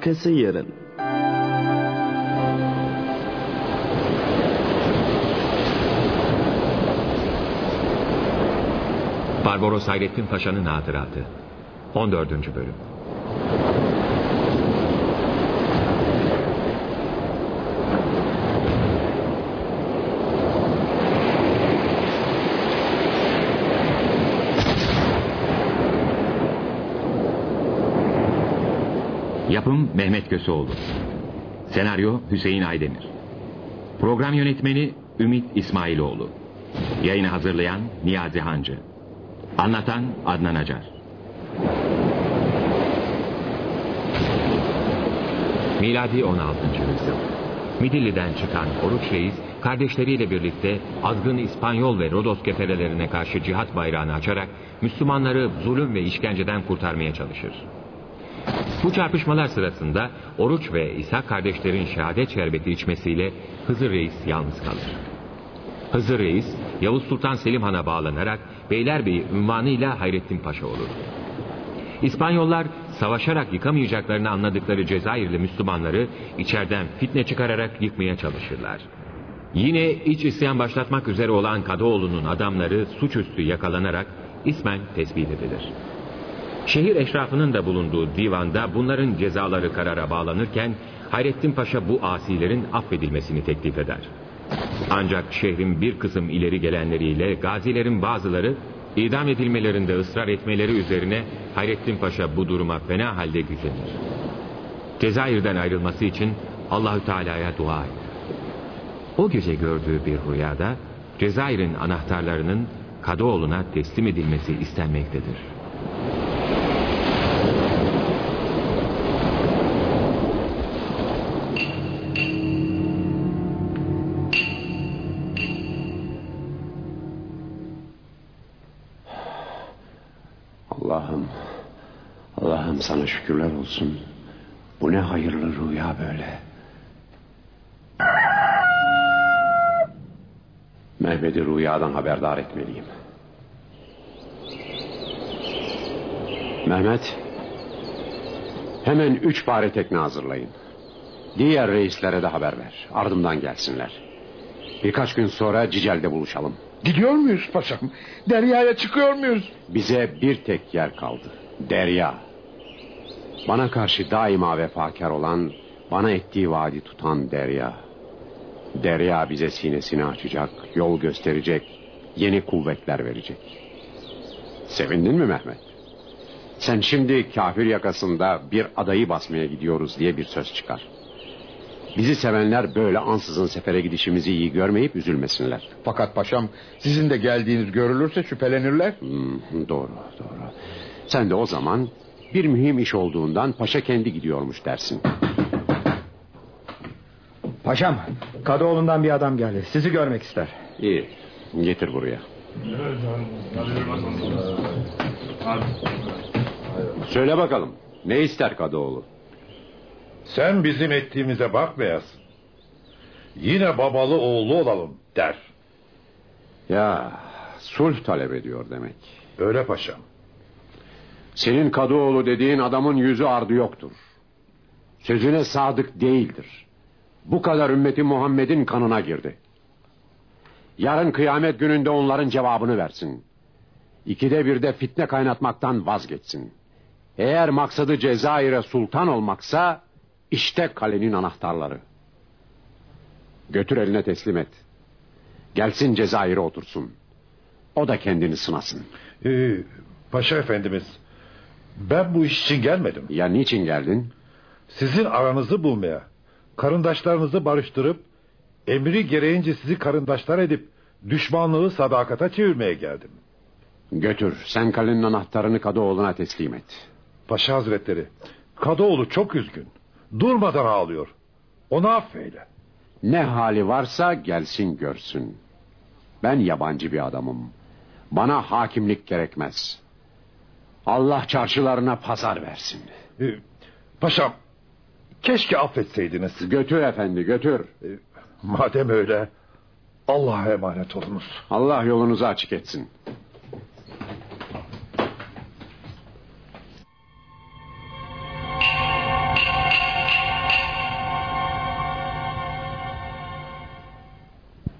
Arkası yarın. Barbaros Hayrettin Paşa'nın hatıratı 14. bölüm Yapım Mehmet Köseoğlu. Senaryo Hüseyin Aydemir. Program yönetmeni Ümit İsmailoğlu. Yayını hazırlayan Niyazi Hancı. Anlatan Adnan Acar. Miladi 16. yüzyıl. Midilli'den çıkan Oruç Reis kardeşleriyle birlikte azgın İspanyol ve Rodos keferelerine karşı cihat bayrağını açarak Müslümanları zulüm ve işkenceden kurtarmaya çalışır. Bu çarpışmalar sırasında Oruç ve İsa kardeşlerin şehadet şerbeti içmesiyle Hızır Reis yalnız kalır. Hızır Reis, Yavuz Sultan Selim Han'a bağlanarak Beylerbeyi ünvanıyla Hayrettin Paşa olur. İspanyollar savaşarak yıkamayacaklarını anladıkları Cezayirli Müslümanları içeriden fitne çıkararak yıkmaya çalışırlar. Yine iç isyan başlatmak üzere olan Kadıoğlu'nun adamları suçüstü yakalanarak ismen tespit edilir. Şehir eşrafının da bulunduğu divanda bunların cezaları karara bağlanırken Hayrettin Paşa bu asilerin affedilmesini teklif eder. Ancak şehrin bir kısım ileri gelenleriyle gazilerin bazıları idam edilmelerinde ısrar etmeleri üzerine Hayrettin Paşa bu duruma fena halde gücenir. Cezayir'den ayrılması için Allahü Teala'ya dua eder. O gece gördüğü bir rüyada Cezayir'in anahtarlarının Kadıoğlu'na teslim edilmesi istenmektedir. Şükürler olsun. Bu ne hayırlı rüya böyle. Mehmet'i rüyadan haberdar etmeliyim. Mehmet, hemen üç pare tekne hazırlayın. Diğer reislere de haber ver. Ardımdan gelsinler. Birkaç gün sonra Cicel'de buluşalım. Gidiyor muyuz paşam? Deryaya çıkıyor muyuz? Bize bir tek yer kaldı. Derya. Bana karşı daima vefakar olan, bana ettiği vaadi tutan Derya. Derya bize sinesini açacak, yol gösterecek, yeni kuvvetler verecek. Sevindin mi Mehmet? Sen şimdi kafir yakasında bir adayı basmaya gidiyoruz diye bir söz çıkar. Bizi sevenler böyle ansızın sefere gidişimizi iyi görmeyip üzülmesinler. Fakat paşam sizin de geldiğiniz görülürse şüphelenirler. Hmm, doğru doğru. Sen de o zaman bir mühim iş olduğundan paşa kendi gidiyormuş dersin. Paşam, Kadıoğlu'ndan bir adam geldi. Sizi görmek ister. İyi, getir buraya. Söyle bakalım, ne ister Kadıoğlu? Sen bizim ettiğimize bak Beyaz. Yine babalı oğlu olalım der. Ya, sulh talep ediyor demek. Öyle paşam. Senin Kadıoğlu dediğin adamın yüzü ardı yoktur. Sözüne sadık değildir. Bu kadar ümmeti Muhammed'in kanına girdi. Yarın kıyamet gününde onların cevabını versin. İkide birde fitne kaynatmaktan vazgeçsin. Eğer maksadı Cezayir'e sultan olmaksa... ...işte kalenin anahtarları. Götür eline teslim et. Gelsin Cezayir'e otursun. O da kendini sınasın. Ee, paşa efendimiz... ...ben bu iş için gelmedim. Ya niçin geldin? Sizin aranızı bulmaya... ...karındaşlarınızı barıştırıp... ...emri gereğince sizi karındaşlar edip... ...düşmanlığı sadakata çevirmeye geldim. Götür sen kalenin anahtarını Kadıoğlu'na teslim et. Paşa hazretleri... ...Kadıoğlu çok üzgün. Durmadan ağlıyor. Onu affeyle. Ne hali varsa gelsin görsün. Ben yabancı bir adamım. Bana hakimlik gerekmez. Allah çarşılarına pazar versin. Ee, paşam keşke affetseydiniz. Götür efendi götür. Ee, madem öyle Allah'a emanet olunuz. Allah yolunuzu açık etsin.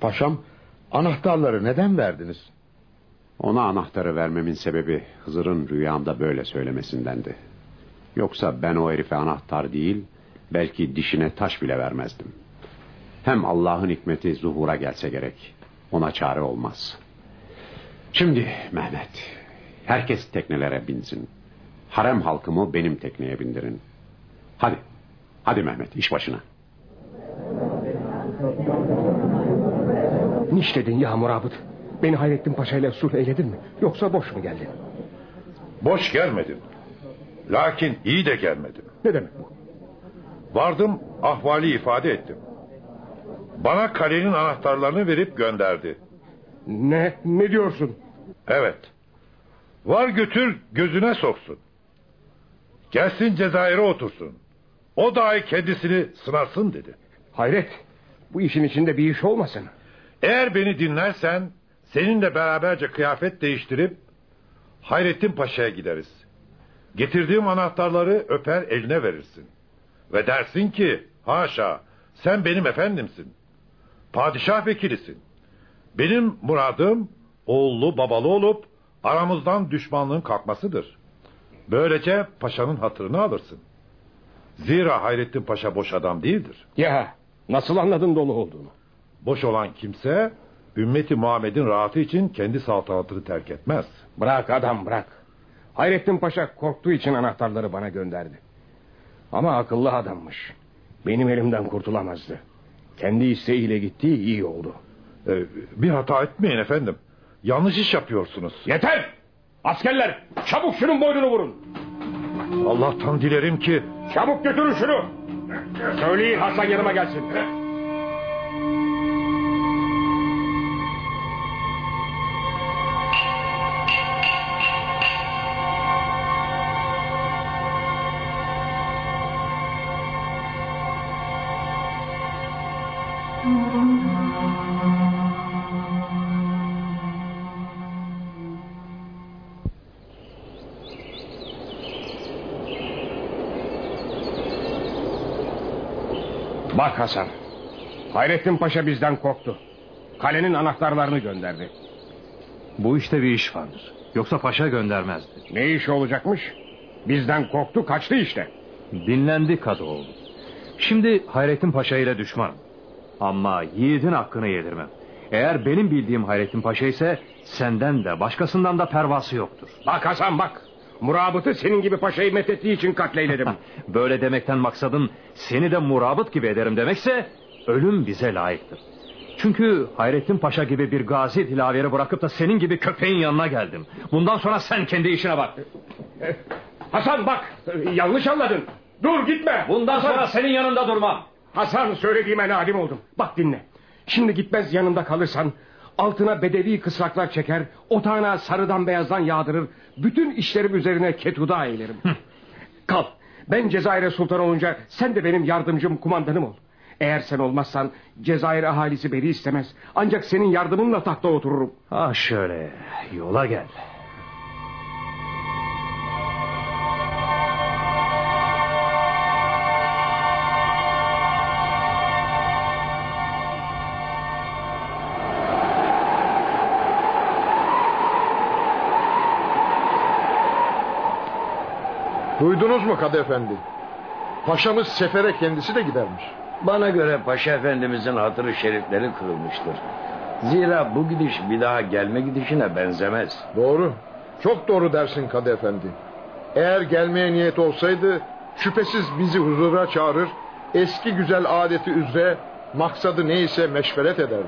Paşam anahtarları neden verdiniz? Ona anahtarı vermemin sebebi Hızır'ın rüyamda böyle söylemesindendi. Yoksa ben o herife anahtar değil, belki dişine taş bile vermezdim. Hem Allah'ın hikmeti zuhura gelse gerek. Ona çare olmaz. Şimdi Mehmet, herkes teknelere binsin. Harem halkımı benim tekneye bindirin. Hadi, hadi Mehmet iş başına. Niş dedin ya Murabıt. Beni Hayrettin Paşa ile sulh eyledin mi? Yoksa boş mu geldin? Boş gelmedim. Lakin iyi de gelmedim. Ne demek bu? Vardım ahvali ifade ettim. Bana kalenin anahtarlarını verip gönderdi. Ne? Ne diyorsun? Evet. Var götür gözüne soksun. Gelsin Cezayir'e otursun. O dahi kendisini sınasın dedi. Hayret. Bu işin içinde bir iş olmasın. Eğer beni dinlersen seninle beraberce kıyafet değiştirip Hayrettin Paşa'ya gideriz. Getirdiğim anahtarları öper eline verirsin. Ve dersin ki haşa sen benim efendimsin. Padişah vekilisin. Benim muradım oğullu babalı olup aramızdan düşmanlığın kalkmasıdır. Böylece paşanın hatırını alırsın. Zira Hayrettin Paşa boş adam değildir. Ya nasıl anladın dolu olduğunu? Boş olan kimse ümmeti Muhammed'in rahatı için kendi saltanatını terk etmez. Bırak adam bırak. Hayrettin Paşa korktuğu için anahtarları bana gönderdi. Ama akıllı adammış. Benim elimden kurtulamazdı. Kendi isteğiyle gittiği iyi oldu. Ee, bir hata etmeyin efendim. Yanlış iş yapıyorsunuz. Yeter! Askerler çabuk şunun boynunu vurun. Allah'tan dilerim ki Çabuk götürün şunu. Söyleyin Hasan yanıma gelsin. Bak Hasan. Hayrettin Paşa bizden korktu. Kalenin anahtarlarını gönderdi. Bu işte bir iş vardır. Yoksa paşa göndermezdi. Ne iş olacakmış? Bizden korktu kaçtı işte. Dinlendi Kadıoğlu. Şimdi Hayrettin Paşa ile düşman. Ama yiğidin hakkını yedirmem. Eğer benim bildiğim Hayrettin Paşa ise senden de başkasından da pervası yoktur. Bak Hasan bak. Murabıt'ı senin gibi paşayı methettiği için katleyledim. Böyle demekten maksadın seni de murabıt gibi ederim demekse ölüm bize layıktır. Çünkü Hayrettin Paşa gibi bir gazi dilaveri bırakıp da senin gibi köpeğin yanına geldim. Bundan sonra sen kendi işine bak. Hasan bak yanlış anladın. Dur gitme. Bundan Hasan, sonra senin yanında durmam. Hasan söylediğime nadim oldum. Bak dinle. Şimdi gitmez yanında kalırsan altına bedevi kısraklar çeker, otağına sarıdan beyazdan yağdırır, bütün işlerim üzerine ketuda eylerim. Kal. Ben Cezayir'e sultan olunca sen de benim yardımcım, kumandanım ol. Eğer sen olmazsan Cezayir ahalisi beni istemez. Ancak senin yardımınla tahta otururum. Ah şöyle yola gel. Duydunuz mu Kadı Efendi? Paşamız sefere kendisi de gidermiş. Bana göre Paşa Efendimizin hatırı şerifleri kırılmıştır. Zira bu gidiş bir daha gelme gidişine benzemez. Doğru. Çok doğru dersin Kadı Efendi. Eğer gelmeye niyet olsaydı şüphesiz bizi huzura çağırır, eski güzel adeti üzere maksadı neyse meşveret ederdi.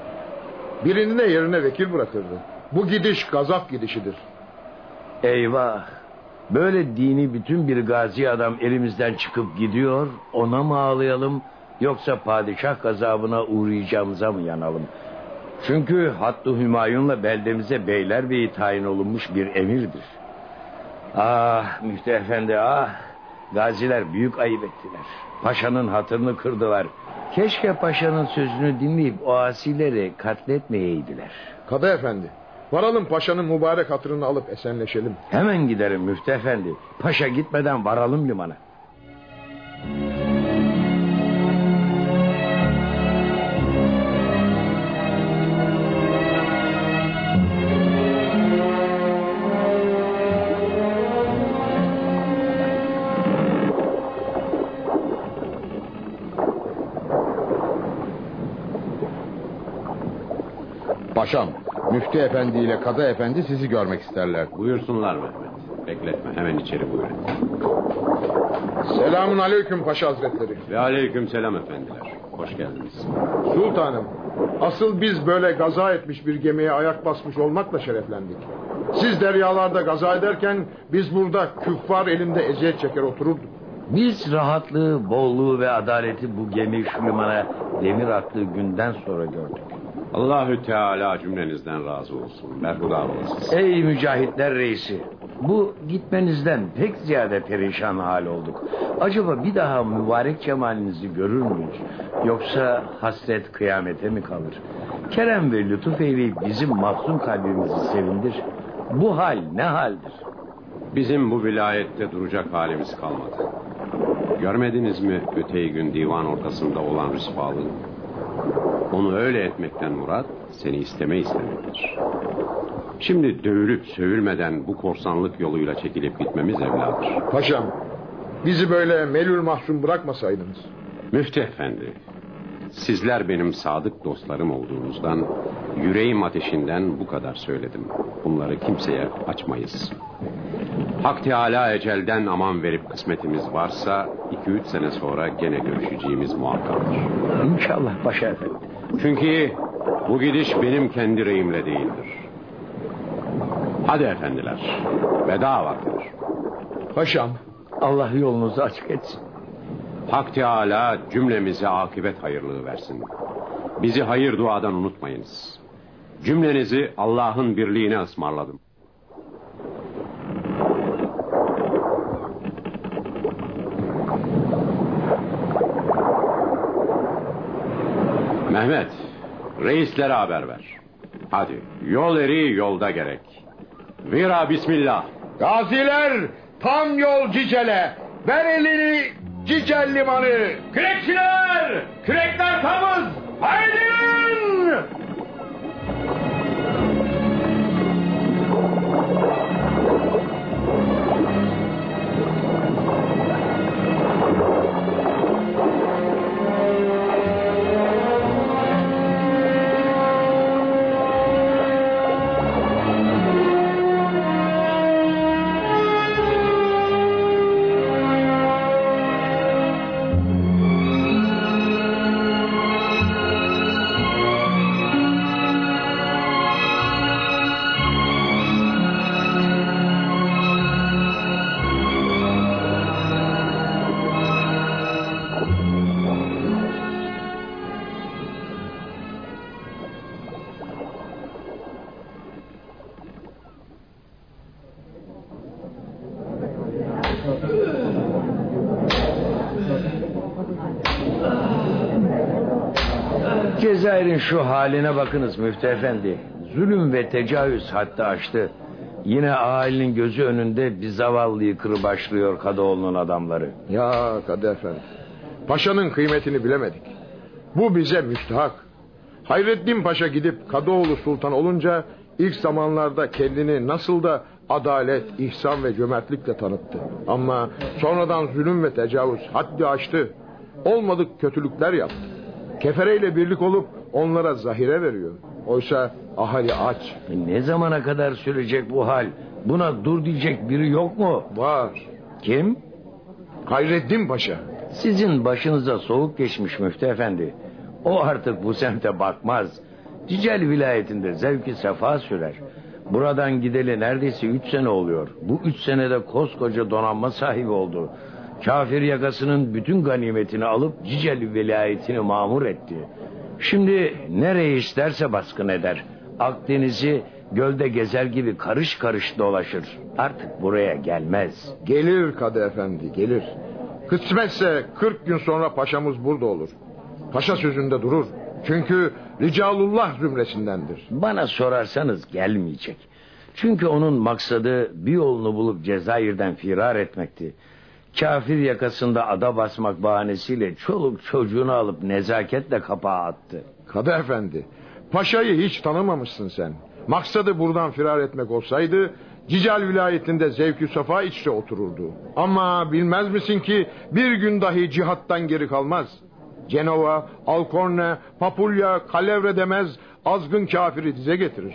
Birini de yerine vekil bırakırdı. Bu gidiş gazap gidişidir. Eyvah! Böyle dini bütün bir gazi adam elimizden çıkıp gidiyor, ona mı ağlayalım yoksa padişah gazabına uğrayacağımıza mı yanalım? Çünkü Hattı Hümayun'la beldemize beylerbeyi tayin olunmuş bir emirdir. Ah Müftü Efendi ah! Gaziler büyük ayıp ettiler. Paşanın hatırını kırdılar. Keşke paşanın sözünü dinleyip o asileri katletmeyeydiler. Kadı Efendi, Varalım paşanın mübarek hatırını alıp esenleşelim. Hemen giderim Müftü Efendi. Paşa gitmeden varalım limana. Paşam Müftü Efendi ile Kadı Efendi sizi görmek isterler. Buyursunlar Mehmet. Bekletme hemen içeri buyurun. Selamun aleyküm Paşa Hazretleri. Ve aleyküm selam efendiler. Hoş geldiniz. Sultanım, asıl biz böyle gaza etmiş bir gemiye ayak basmış olmakla şereflendik. Siz deryalarda gaza ederken biz burada küffar elinde eziyet çeker otururduk. Biz rahatlığı, bolluğu ve adaleti bu gemi şu limana demir attığı günden sonra gördük. Allahü Teala cümlenizden razı olsun. Berhudar olasınız. Ey mücahitler reisi, bu gitmenizden pek ziyade perişan hal olduk. Acaba bir daha mübarek cemalinizi görür müyüz? Yoksa hasret kıyamete mi kalır? Kerem ve lütuf eyleyip bizim mahzun kalbimizi sevindir. Bu hal ne haldir? Bizim bu vilayette duracak halimiz kalmadı. Görmediniz mi öteyi gün divan ortasında olan rüsvalığı? Onu öyle etmekten murat seni isteme istemektir. Şimdi dövülüp sövülmeden bu korsanlık yoluyla çekilip gitmemiz evladır. Paşam, bizi böyle melül mahzun bırakmasaydınız. Müftü efendi, sizler benim sadık dostlarım olduğunuzdan, yüreğim ateşinden bu kadar söyledim. Bunları kimseye açmayız. Hak Teala ecelden aman verip kısmetimiz varsa, iki üç sene sonra gene görüşeceğimiz muhakkaktır. İnşallah Paşa Efendi. Çünkü bu gidiş benim kendi reyimle değildir. Hadi efendiler, veda vaktidir. Paşam, Allah yolunuzu açık etsin. Hak Teala cümlemize akıbet hayırlığı versin. Bizi hayır duadan unutmayınız. Cümlenizi Allah'ın birliğine ısmarladım. Mehmet, reislere haber ver. Hadi, yol eri yolda gerek. Vira bismillah. gaziler tam yol Cicele. Ver elini Cicel limanı. Kürekçiler! Kürekler tamız! Haydin! Cezayir'in şu haline bakınız Müftü Efendi. Zulüm ve tecavüz hatta aştı. Yine ailinin gözü önünde bir zavallıyı kırbaçlıyor Kadıoğlu'nun adamları. Ya Kadı Efendi. Paşanın kıymetini bilemedik. Bu bize müstahak. Hayrettin Paşa gidip Kadıoğlu Sultan olunca ilk zamanlarda kendini nasıl da adalet, ihsan ve cömertlikle tanıttı. Ama sonradan zulüm ve tecavüz haddi aştı. Olmadık kötülükler yaptı. Kefereyle birlik olup onlara zahire veriyor. Oysa ahali aç. Ne zamana kadar sürecek bu hal? Buna dur diyecek biri yok mu? Var. Kim? Hayrettin Paşa. Sizin başınıza soğuk geçmiş Müftü Efendi. O artık bu semte bakmaz. Cicel vilayetinde zevki sefa sürer. Buradan gideli neredeyse üç sene oluyor. Bu üç senede koskoca donanma sahibi oldu. Kafir yakasının bütün ganimetini alıp Cicel vilayetini mamur etti. Şimdi nereye isterse baskın eder. Akdeniz'i gölde gezer gibi karış karış dolaşır. Artık buraya gelmez. Gelir Kadı Efendi gelir. Kısmetse 40 gün sonra paşamız burada olur. Paşa sözünde durur. Çünkü Ricalullah zümresindendir. Bana sorarsanız gelmeyecek. Çünkü onun maksadı bir yolunu bulup Cezayir'den firar etmekti. Kafir yakasında ada basmak bahanesiyle çoluk çocuğunu alıp nezaketle kapağa attı. Kadı Efendi, paşayı hiç tanımamışsın sen. Maksadı buradan firar etmek olsaydı Cical vilayetinde zevkü safa içte otururdu. Ama bilmez misin ki bir gün dahi cihattan geri kalmaz. Cenova, Alcorne, Papulya, Kalevre demez azgın kafiri dize getirir.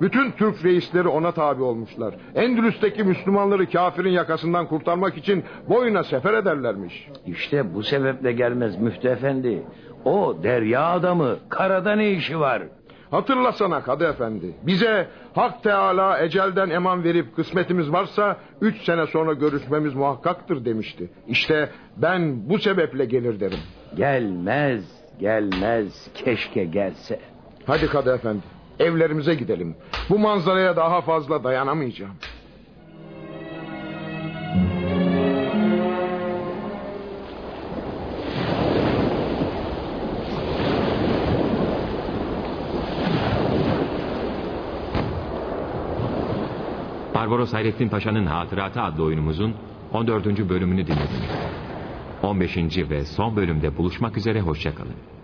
Bütün Türk reisleri ona tabi olmuşlar. Endülüs'teki Müslümanları kafirin yakasından kurtarmak için boyuna sefer ederlermiş. İşte bu sebeple gelmez Müftü Efendi. O derya adamı. Karada ne işi var? Hatırlasana Kadı Efendi. Bize Hak Teala ecelden eman verip kısmetimiz varsa üç sene sonra görüşmemiz muhakkaktır demişti. İşte ben bu sebeple gelir derim. Gelmez, gelmez. Keşke gelse. Hadi Kadı Efendi evlerimize gidelim. Bu manzaraya daha fazla dayanamayacağım. Barbaros Hayrettin Paşa'nın Hatıratı adlı oyunumuzun 14. bölümünü dinlediniz. 15. ve son bölümde buluşmak üzere hoşçakalın.